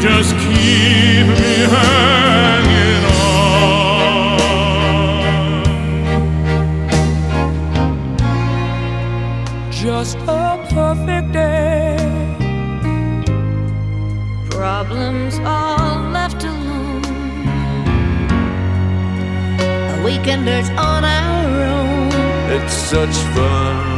just keep me hanging on. Just a perfect day. Problems all left alone. Weekenders on our own. It's such fun.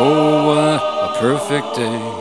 Oh, what a perfect day.